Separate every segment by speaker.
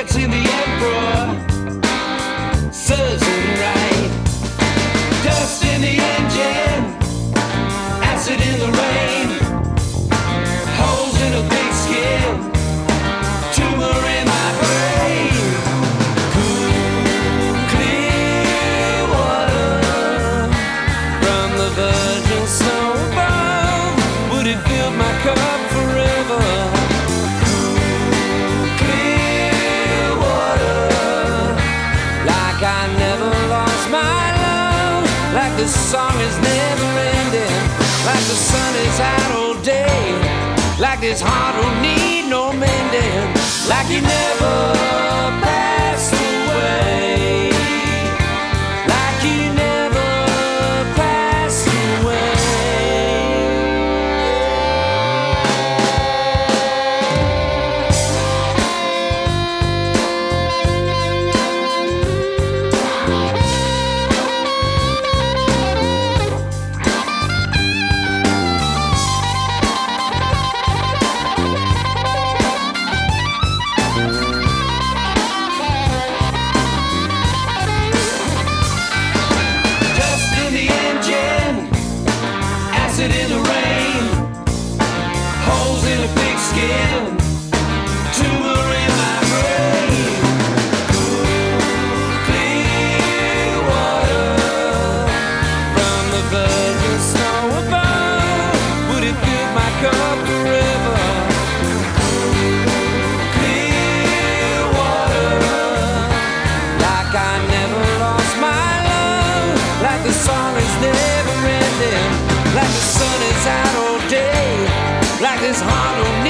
Speaker 1: it's in the emperor. I don't need no mending like he never. is me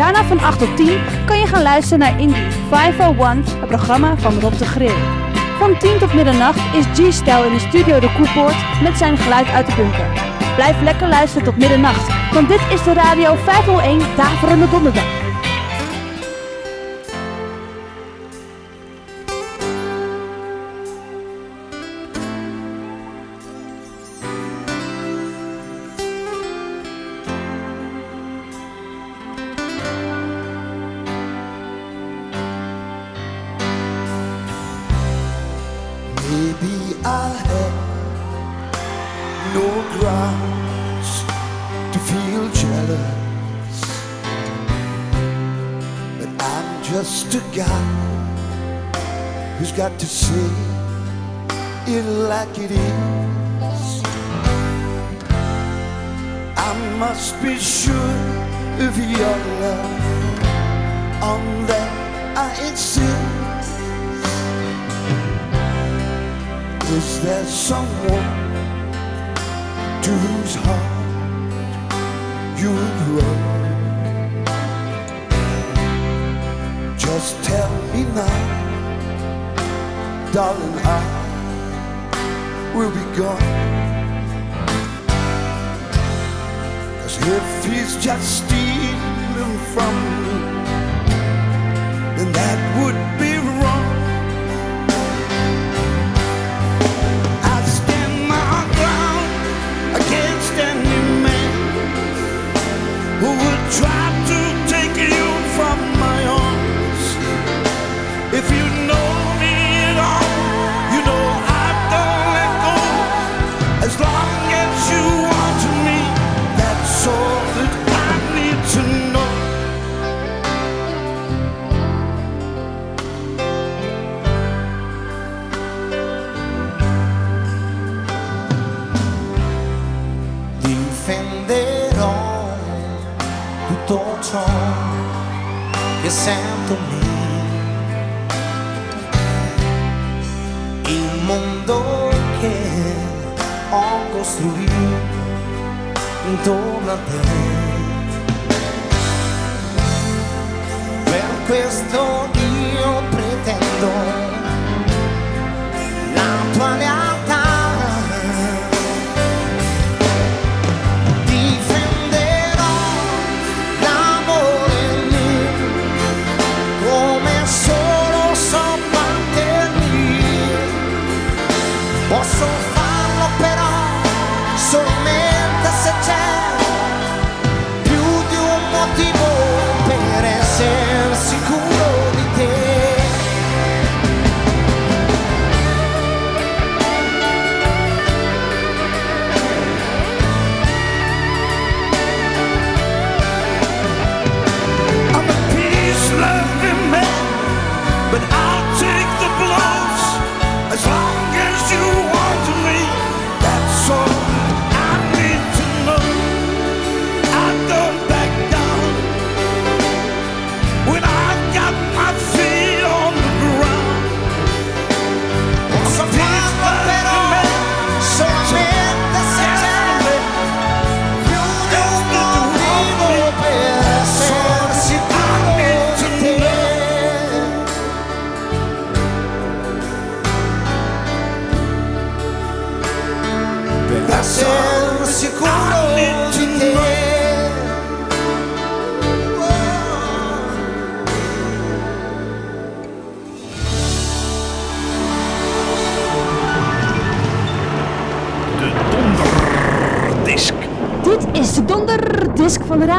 Speaker 2: Daarna van 8 tot 10 kan je gaan luisteren naar Indie 501, het programma van Rob de Grill. Van 10 tot middernacht is G-Style in de studio De Koepoort met zijn geluid uit de bunker. Blijf lekker luisteren tot middernacht, want dit is de Radio 501 Daverende Donderdag. just a guy who's
Speaker 3: got to see it like it is. I must be sure of your love, on that
Speaker 4: I insist. Is there someone to whose heart you would run? Just tell me now, darling, I will be
Speaker 3: gone. Cause if he's just stealing from me,
Speaker 5: then that would be wrong.
Speaker 6: I stand my ground against any man who would try to.
Speaker 4: costruire intorno a te. Per questo io pretendo la tua lealtà.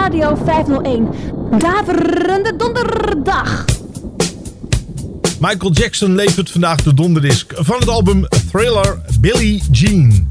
Speaker 2: Radio 501. Daverende donderdag.
Speaker 7: Michael Jackson levert vandaag de donderdisk van het album Thriller Billie Jean.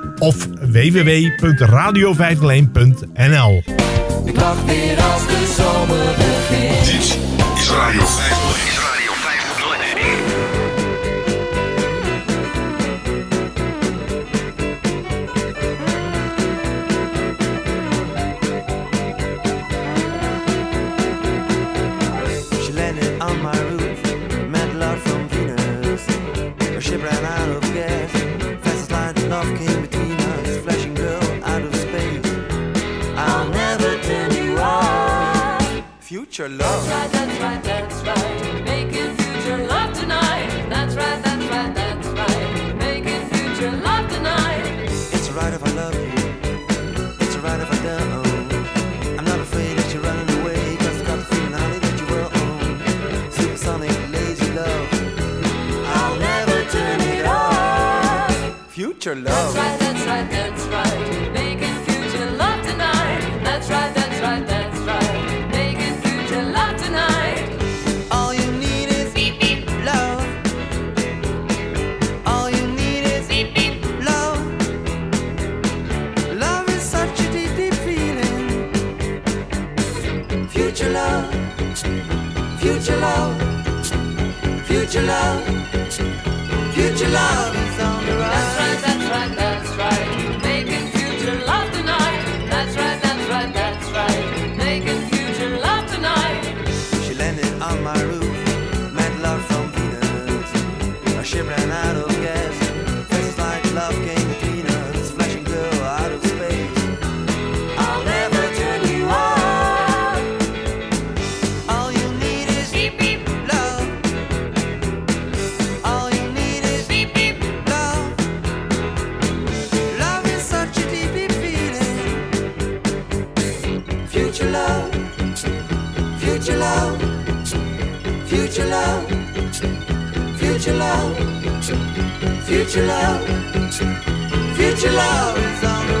Speaker 3: of www.radio501.nl. Ik lach weer als de zomer begint. Dit is Radio 501. Is Radio 501.
Speaker 8: your love.
Speaker 9: Future love, future love
Speaker 8: future love,
Speaker 9: future love
Speaker 8: on the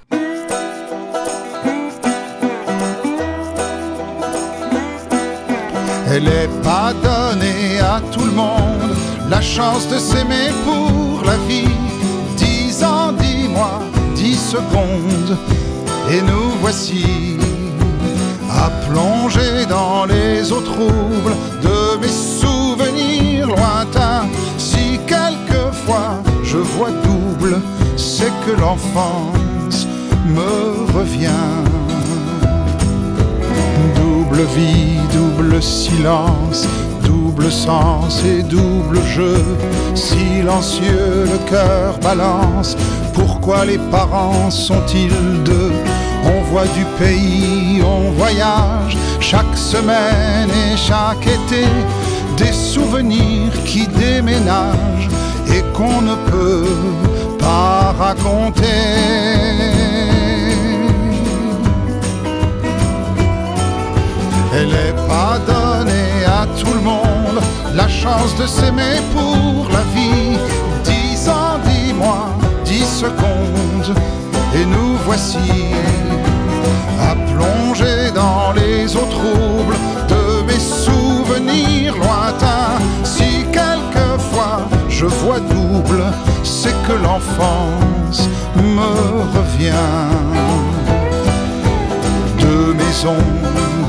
Speaker 10: Elle est pas donnée à tout le monde la chance de s'aimer pour la vie. Dix ans, dix mois, dix secondes, et nous voici à plonger dans les eaux troubles de mes souvenirs lointains. Si quelquefois je vois double, c'est que l'enfance me revient. Double vie, double silence, double sens et double jeu. Silencieux, le cœur balance. Pourquoi les parents sont-ils deux? On voit du pays, on voyage chaque semaine et chaque été. Des souvenirs qui déménagent et qu'on ne peut pas raconter. Elle est pas donnée à tout le monde la chance de s'aimer pour la vie. Dix ans, dix mois, dix secondes, et nous voici à plonger dans les eaux troubles de mes souvenirs lointains. Si quelquefois je vois double, c'est que l'enfance me revient de maisons,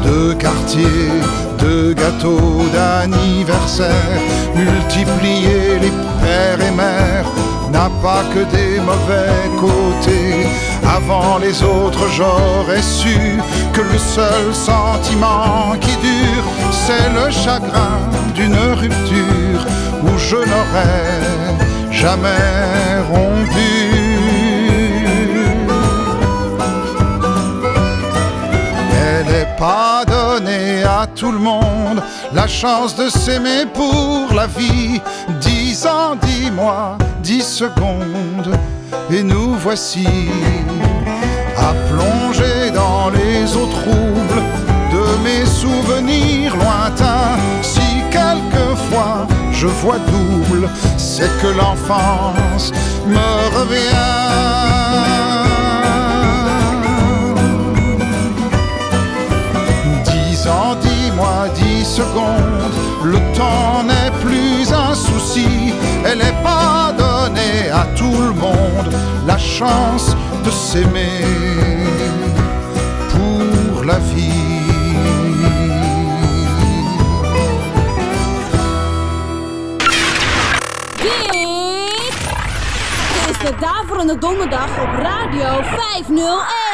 Speaker 10: de quartiers, de gâteaux d'anniversaire, multiplier les pères et mères n'a pas que des mauvais côtés. Avant les autres, j'aurais su que le seul sentiment qui dure, c'est le chagrin d'une rupture où je n'aurais jamais rompu. tout le monde la chance de s'aimer pour la vie. Dix ans, dix mois, dix secondes, et nous voici à plonger dans les eaux troubles de mes souvenirs lointains. Si quelquefois je vois double, c'est que l'enfance me revient. Le temps n'est plus un souci, elle n'est pas donnée à tout le monde. La chance de s'aimer pour la vie.
Speaker 11: Dit is de Daverende Donderdag op Radio 501.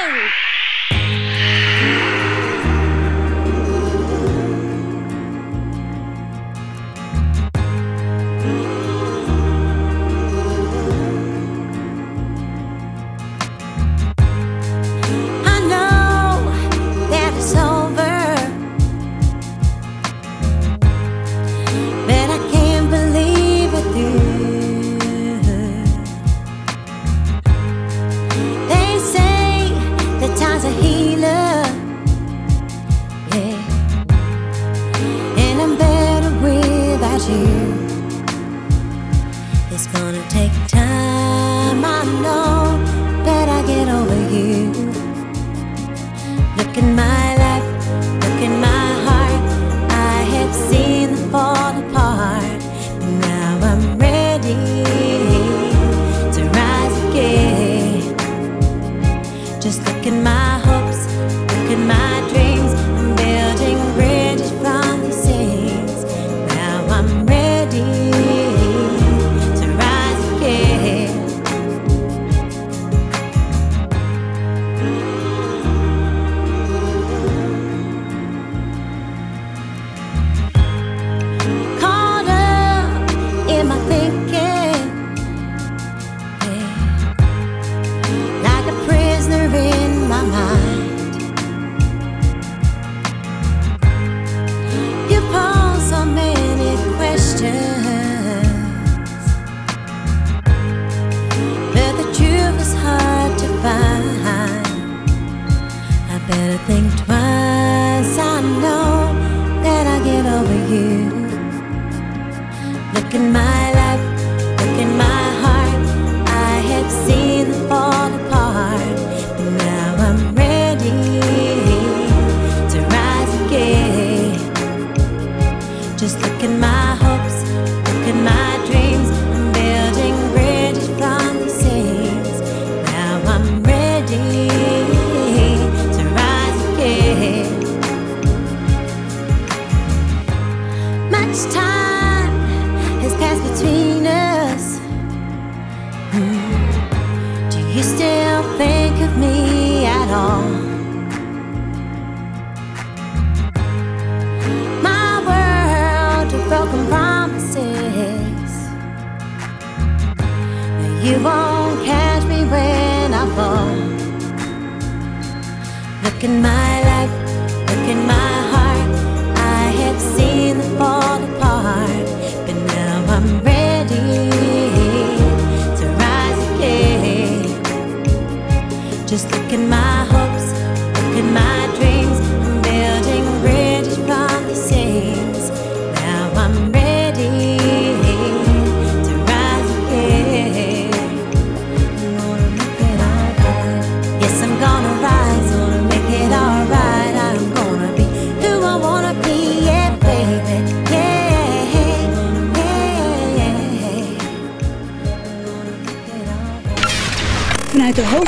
Speaker 12: in my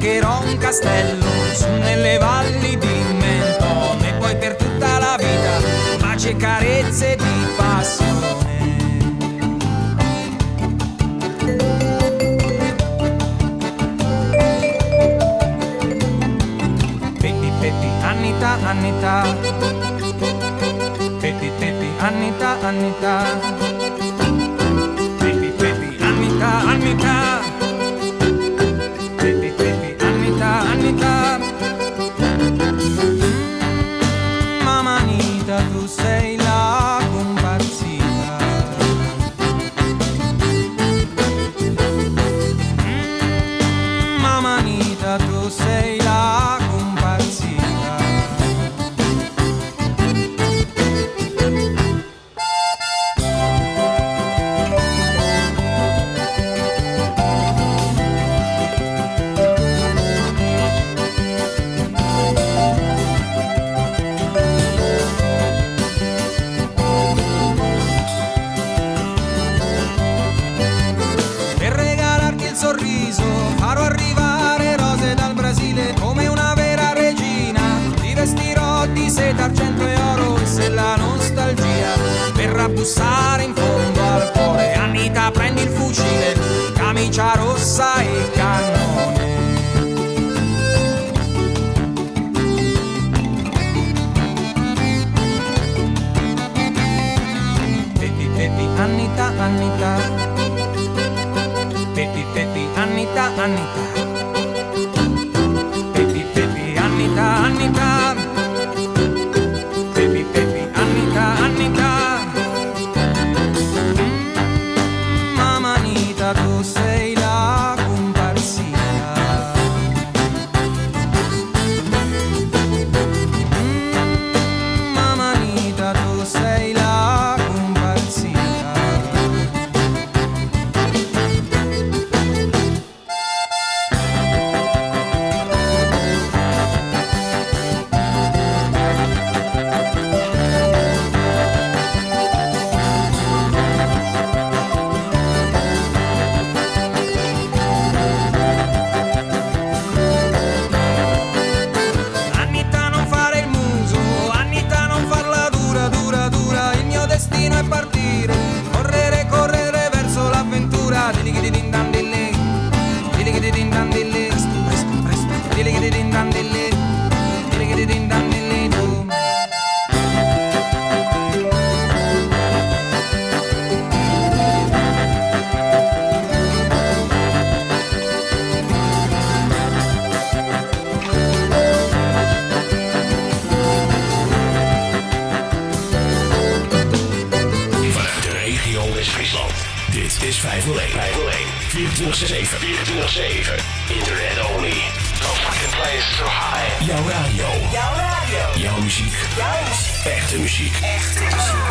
Speaker 13: Cercherò un castello su nelle valli di Menton e poi per tutta la vita pace e carezze di passione. Pepi, pepi, Annita, Annita. Pepi, pepi, Annita, Annita. Pepi, pepi, Annita, Annita. Bussare in fondo al cuore. Anita prendi il fucile, camicia rossa e cannone. Pepi pepi Anita Anita Pepi Pepi Annita Annita
Speaker 5: Muziek.
Speaker 14: Muziek.
Speaker 5: Echte muziek.
Speaker 14: Echte muziek.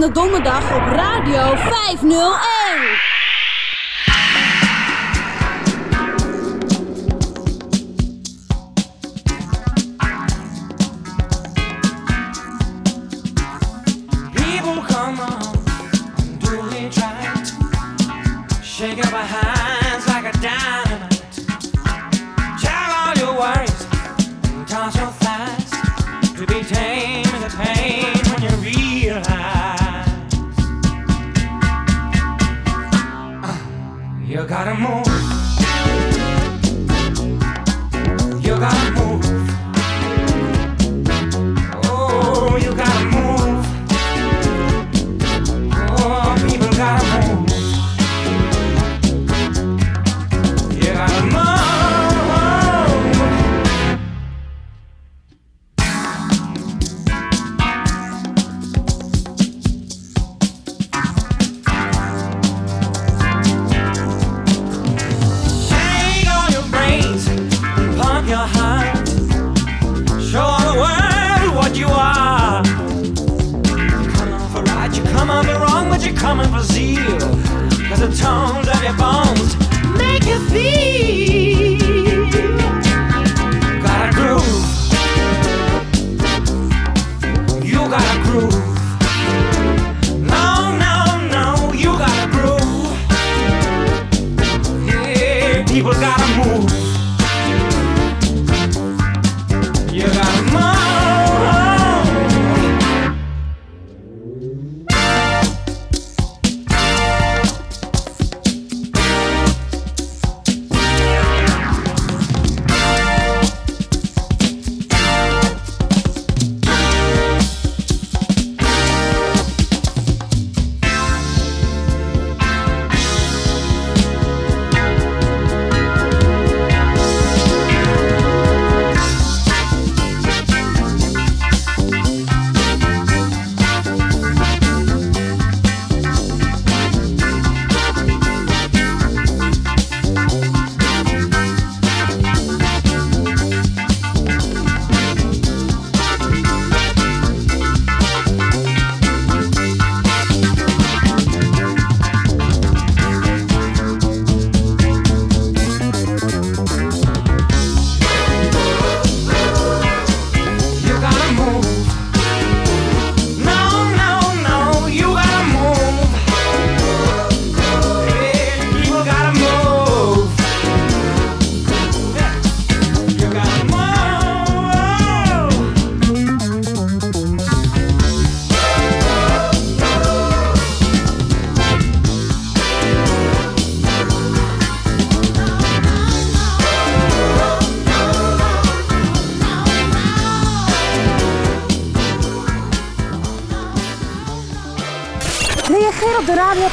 Speaker 15: De Daverende Donderdag op Radio 501.
Speaker 1: People come on, do it right. Shake up our hands like a dynamite. Tag all your worries, toss your thighs. To be tame got a move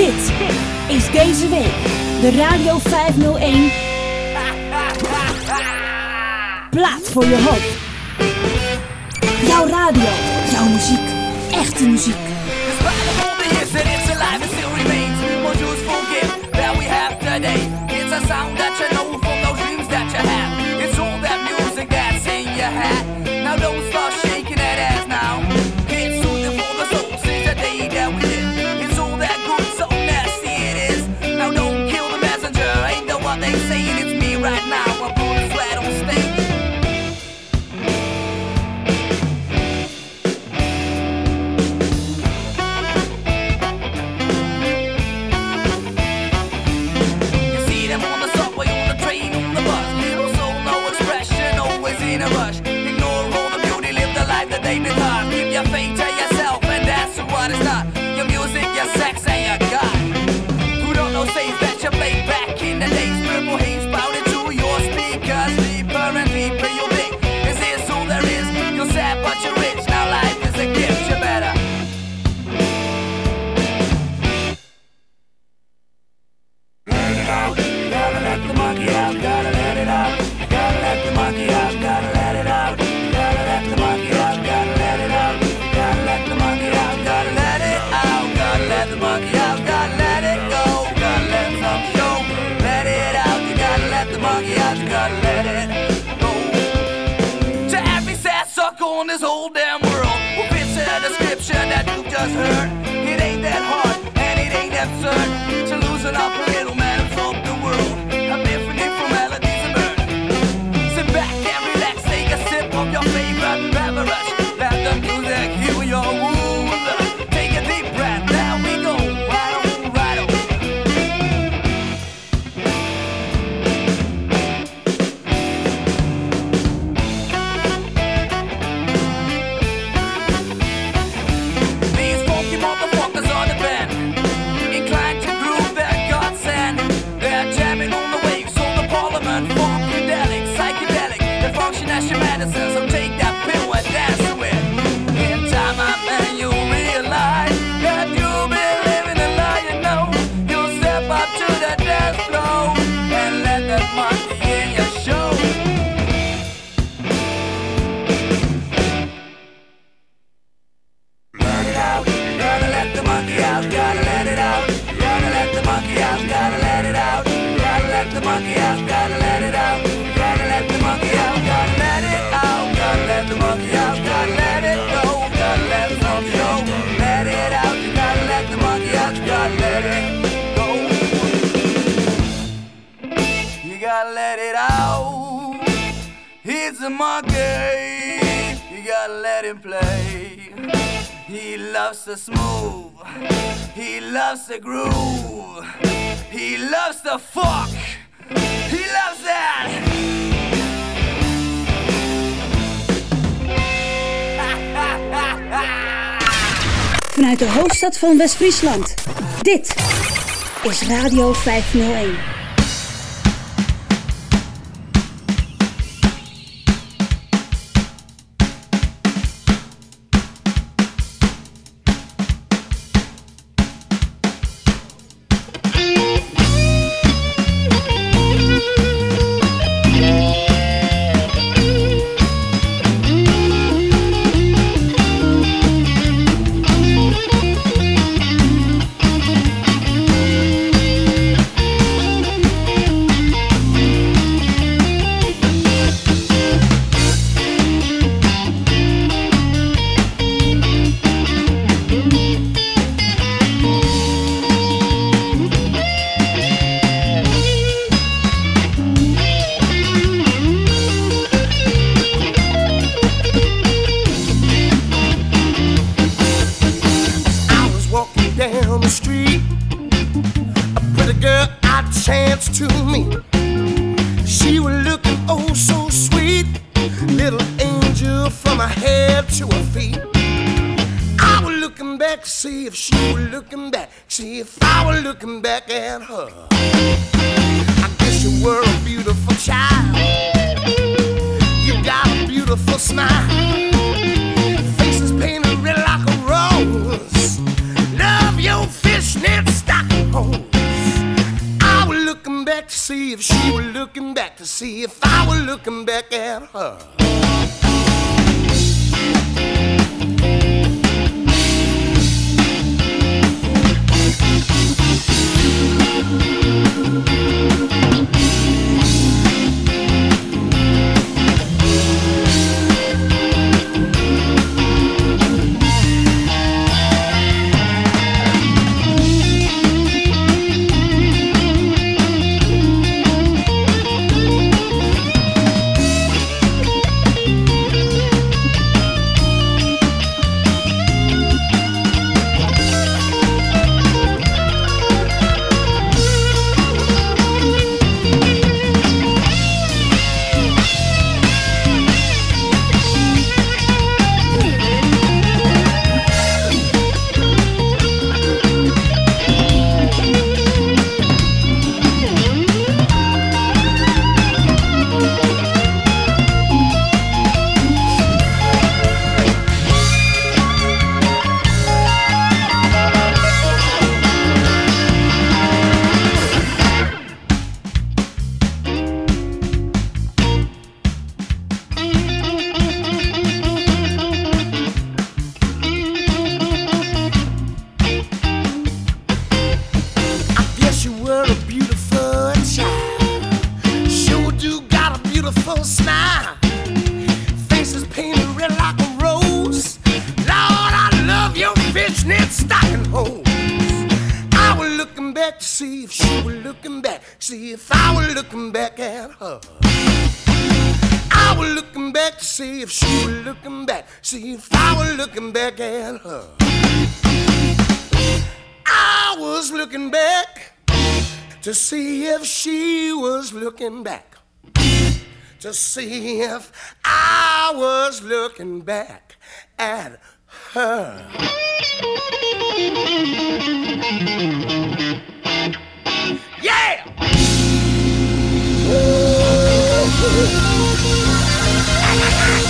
Speaker 15: Dit is deze week de Radio 501 Plaat voor je hoop. Jouw radio, jouw muziek, echte muziek.
Speaker 16: It's an it's people hate stuck on
Speaker 1: this whole damn world. Who fits the description that you just heard. It ain't that hard, and it ain't absurd to loosen up a little out, gotta let it out. Gotta let the monkey out, gotta let it out. Gotta let the monkey out, gotta let it out. Gotta let the monkey out, gotta let it out. Gotta let the monkey out, gotta let it go. Gotta let the monkey go. Let it out, gotta let the monkey out, gotta let it go. You gotta let it out. He's a monkey. You gotta let him play. He loves the smooth. He loves the groove. He loves the fuck. He loves that.
Speaker 5: Vanuit de hoofdstad van West-Friesland. Dit is Radio 501.
Speaker 17: looking back to see if I was looking back at her. Yeah!
Speaker 18: Ooh.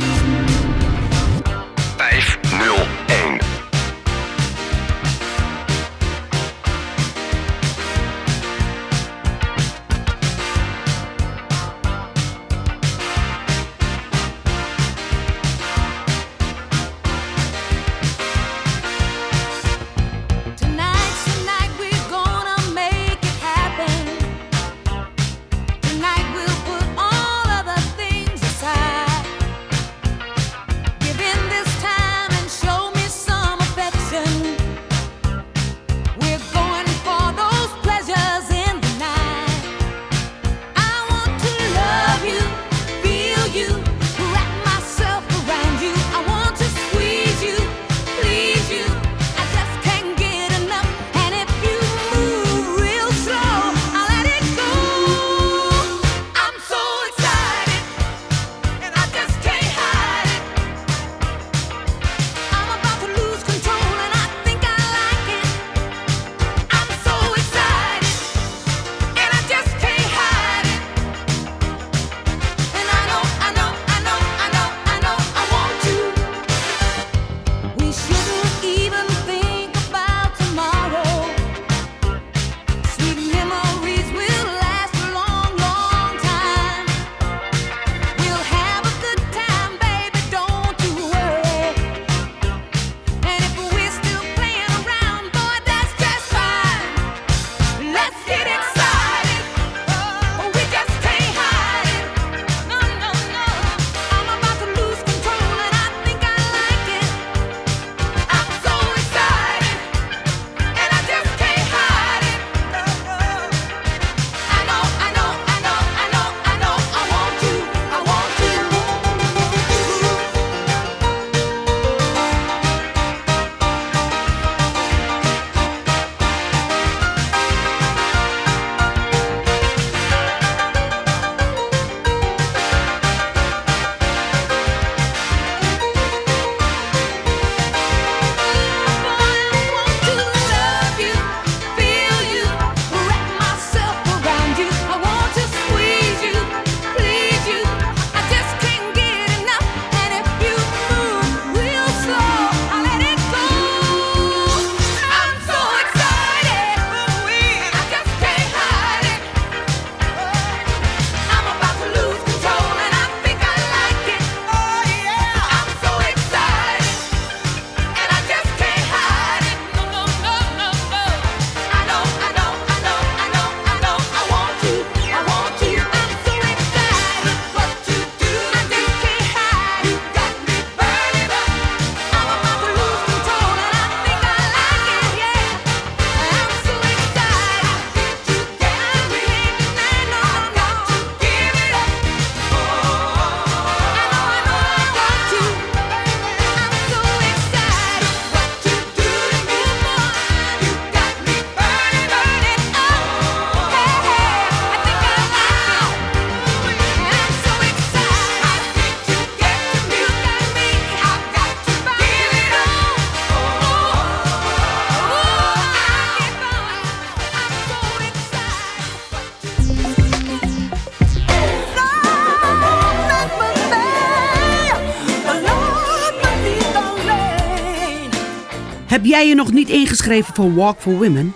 Speaker 19: Ben je nog niet ingeschreven voor Walk for Women?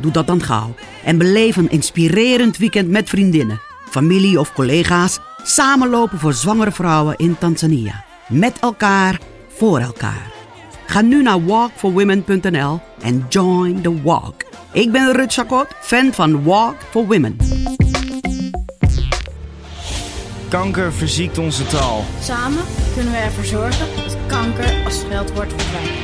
Speaker 19: Doe dat dan gauw en beleef een inspirerend weekend met vriendinnen, familie of collega's. Samenlopen voor zwangere vrouwen in Tanzania. Met elkaar, voor elkaar. Ga nu naar walkforwomen.nl en join the walk. Ik ben Rut Chakot, fan van Walk for Women.
Speaker 20: Kanker verziekt onze taal.
Speaker 5: Samen kunnen we ervoor zorgen dat kanker als scheldwoord verdwijnt.